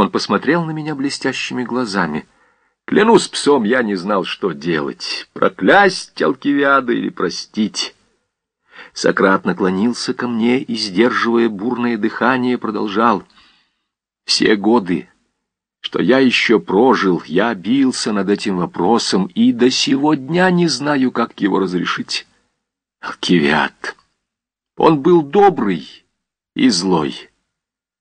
Он посмотрел на меня блестящими глазами. Клянусь псом, я не знал, что делать. Проклясть Алкивиада или простить. Сократ наклонился ко мне и, сдерживая бурное дыхание, продолжал. Все годы, что я еще прожил, я бился над этим вопросом и до сего дня не знаю, как его разрешить. Алкивиад. Он был добрый и злой,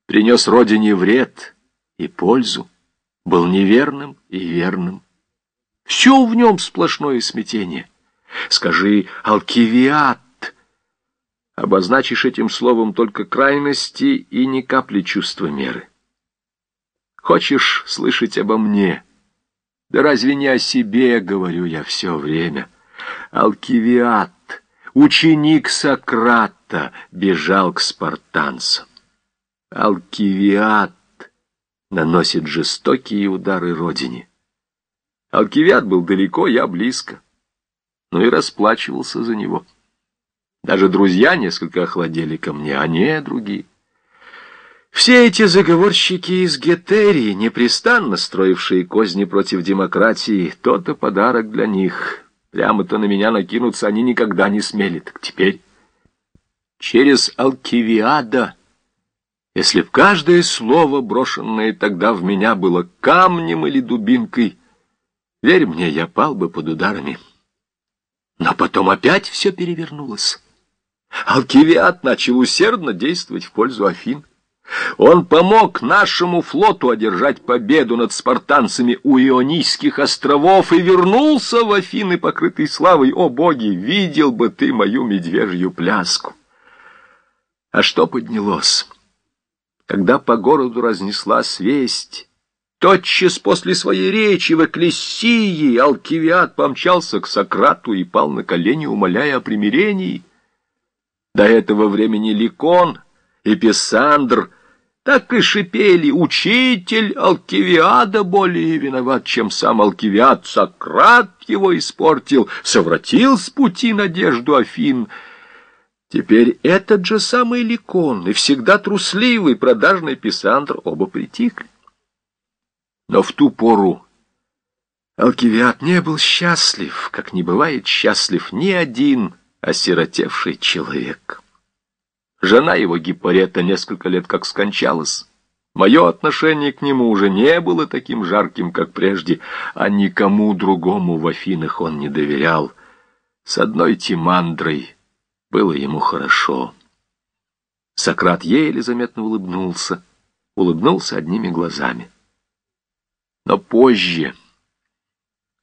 принес родине вред и пользу, был неверным и верным. Все в нем сплошное смятение. Скажи «Алкивиад», обозначишь этим словом только крайности и ни капли чувства меры. Хочешь слышать обо мне? Да разве не о себе говорю я все время? Алкивиад, ученик Сократа, бежал к спартанцам. Алкивиад наносит жестокие удары родине. Алкивиад был далеко, я близко, но и расплачивался за него. Даже друзья несколько охладели ко мне, а не другие. Все эти заговорщики из Гетерии, непрестанно строившие козни против демократии, то-то подарок для них. Прямо-то на меня накинуться они никогда не смели. Так теперь через Алкивиада, если б каждое слово, брошенное тогда в меня, было камнем или дубинкой, верь мне, я пал бы под ударами. Но потом опять все перевернулось. Алкивиад начал усердно действовать в пользу Афин. Он помог нашему флоту одержать победу над спартанцами у Ионийских островов и вернулся в Афины, покрытый славой. О, боги, видел бы ты мою медвежью пляску! А что поднялось? Когда по городу разнеслась весть, тотчас после своей речи в Экклесии Алкивиад помчался к Сократу и пал на колени, умоляя о примирении. До этого времени Ликон и Писандр так и шипели. Учитель Алкивиада более виноват, чем сам Алкивиад. Сократ его испортил, совратил с пути надежду Афин. Теперь этот же самый Ликон и всегда трусливый продажный Писандр оба притихли. Но в ту пору Алкивиад не был счастлив, как не бывает счастлив ни один осиротевший человек. Жена его Гиппарета несколько лет как скончалась. Мое отношение к нему уже не было таким жарким, как прежде, а никому другому в Афинах он не доверял. С одной Тимандрой было ему хорошо. Сократ еле заметно улыбнулся, улыбнулся одними глазами. Но позже...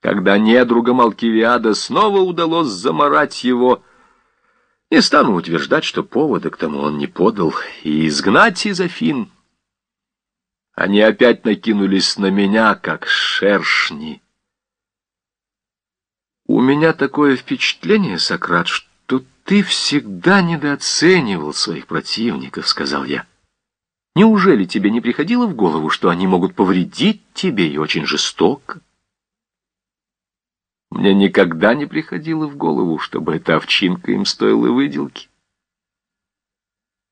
Когда недругам Алкивиада снова удалось заморать его, не стану утверждать, что повода к тому он не подал, и изгнать из Афин. Они опять накинулись на меня, как шершни. У меня такое впечатление, Сократ, что ты всегда недооценивал своих противников, сказал я. Неужели тебе не приходило в голову, что они могут повредить тебе и очень жестоко? Мне никогда не приходило в голову, чтобы эта овчинка им стоила выделки.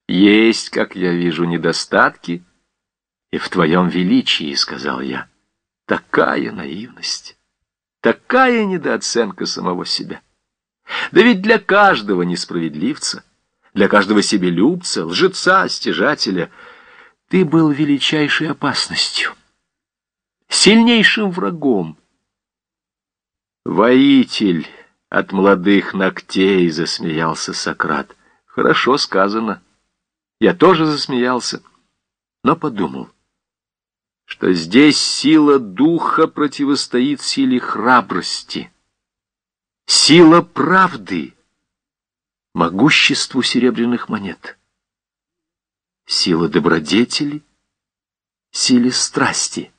Есть, как я вижу, недостатки и в твоем величии, — сказал я. Такая наивность, такая недооценка самого себя. Да ведь для каждого несправедливца, для каждого себелюбца, лжеца, стяжателя, ты был величайшей опасностью, сильнейшим врагом, «Воитель от молодых ногтей!» — засмеялся Сократ. «Хорошо сказано. Я тоже засмеялся, но подумал, что здесь сила духа противостоит силе храбрости, сила правды, могуществу серебряных монет, сила добродетели, силе страсти.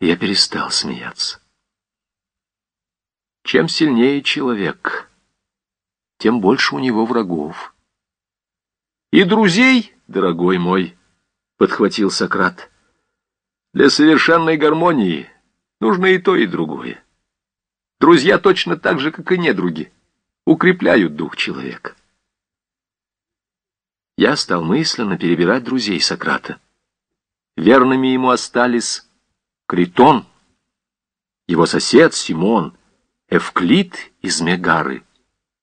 Я перестал смеяться. Чем сильнее человек, тем больше у него врагов. И друзей, дорогой мой, — подхватил Сократ, — для совершенной гармонии нужно и то, и другое. Друзья точно так же, как и недруги, укрепляют дух человека. Я стал мысленно перебирать друзей Сократа. Верными ему остались Критон, его сосед Симон, Эвклид из Мегары,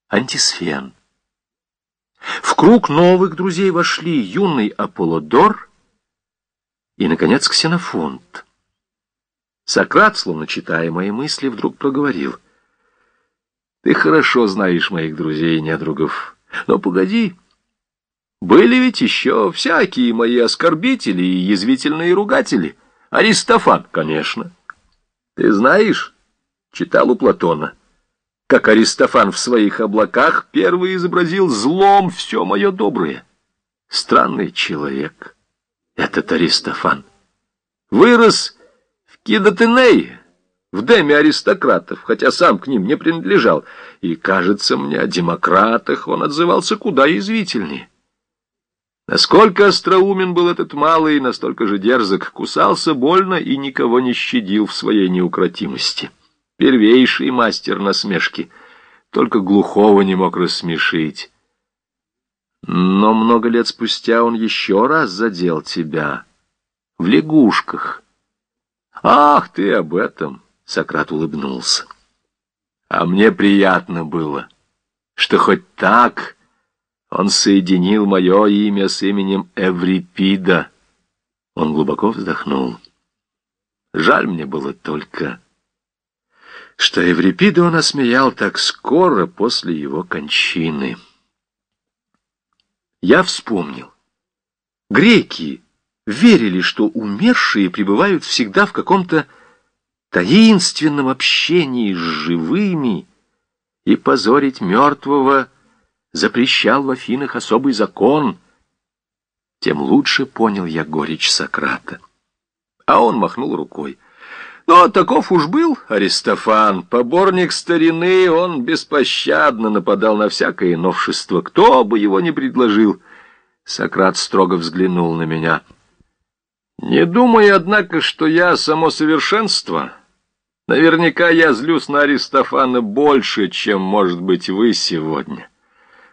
Антисфен. В круг новых друзей вошли юный Аполлодор и, наконец, Ксенофонт. Сократ, словно читая мои мысли, вдруг проговорил. «Ты хорошо знаешь моих друзей и недругов, но погоди». Были ведь еще всякие мои оскорбители и язвительные ругатели. Аристофан, конечно. Ты знаешь, читал у Платона, как Аристофан в своих облаках первый изобразил злом все мое доброе. Странный человек, этот Аристофан. Вырос в Кидатенее, в деме аристократов, хотя сам к ним не принадлежал, и, кажется мне, о демократах он отзывался куда язвительнее. Насколько остроумен был этот малый, настолько же дерзок, кусался больно и никого не щадил в своей неукротимости. Первейший мастер насмешки, только глухого не мог рассмешить. Но много лет спустя он еще раз задел тебя в лягушках. «Ах, ты об этом!» — Сократ улыбнулся. «А мне приятно было, что хоть так...» Он соединил мое имя с именем Эврипида. Он глубоко вздохнул. Жаль мне было только, что Эврипида он осмеял так скоро после его кончины. Я вспомнил. Греки верили, что умершие пребывают всегда в каком-то таинственном общении с живыми, и позорить мертвого — запрещал в Афинах особый закон, тем лучше понял я горечь Сократа. А он махнул рукой. Но таков уж был Аристофан, поборник старины, он беспощадно нападал на всякое новшество, кто бы его ни предложил. Сократ строго взглянул на меня. «Не думай, однако, что я само совершенство. Наверняка я злюсь на Аристофана больше, чем, может быть, вы сегодня».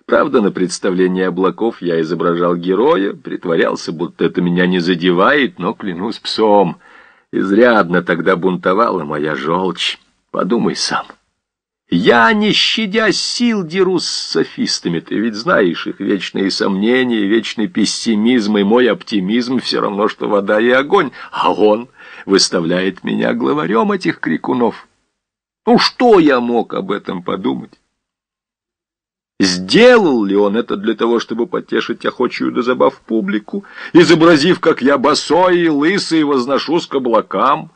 Правда, на представлении облаков я изображал героя, притворялся, будто это меня не задевает, но, клянусь псом, изрядно тогда бунтовала моя желчь. Подумай сам. Я, не щадя сил, дерусь с софистами. Ты ведь знаешь их вечные сомнения, вечный пессимизм и мой оптимизм все равно, что вода и огонь. А он выставляет меня главарем этих крикунов. Ну, что я мог об этом подумать? Сделал ли он это для того, чтобы потешить охочую до забав публику, изобразив, как я босой и лысый возношусь к облакам,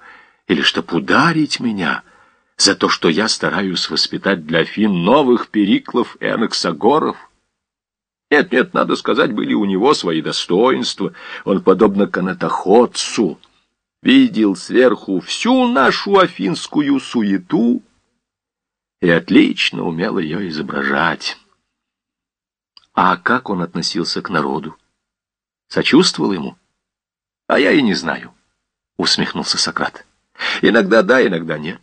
или чтоб ударить меня за то, что я стараюсь воспитать для Фин новых периклов и анаксагоров? Нет, нет, надо сказать, были у него свои достоинства. Он, подобно канатоходцу, видел сверху всю нашу афинскую суету и отлично умел ее изображать. А как он относился к народу? Сочувствовал ему? А я и не знаю, усмехнулся Сократ. Иногда да, иногда нет.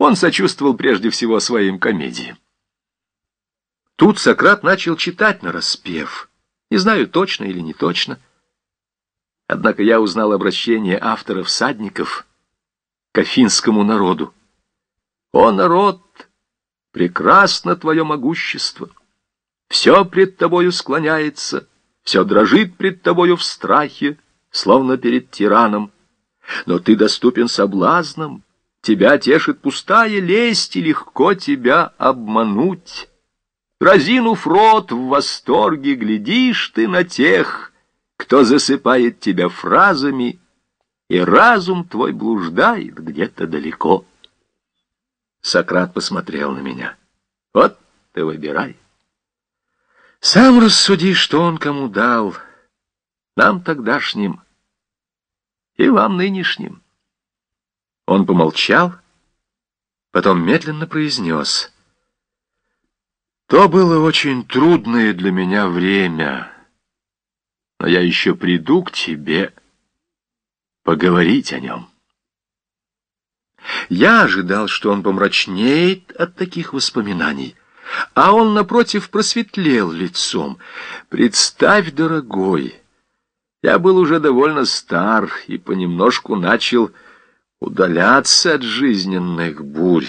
Он сочувствовал прежде всего своим комедиям. Тут Сократ начал читать на распев. Не знаю, точно или не точно. Однако я узнал обращение автора всадников к афинскому народу. «О, народ, прекрасно твое могущество!» Все пред тобою склоняется, все дрожит пред тобою в страхе, словно перед тираном. Но ты доступен соблазнам, тебя тешит пустая лесть, и легко тебя обмануть. Разинув рот в восторге, глядишь ты на тех, кто засыпает тебя фразами, и разум твой блуждает где-то далеко. Сократ посмотрел на меня. Вот ты выбирай. Сам рассуди, что он кому дал, нам тогдашним и вам нынешним. Он помолчал, потом медленно произнес. То было очень трудное для меня время, но я еще приду к тебе поговорить о нем. Я ожидал, что он помрачнеет от таких воспоминаний, а он, напротив, просветлел лицом. «Представь, дорогой, Я был уже довольно стар и понемножку начал удаляться от жизненных бурь.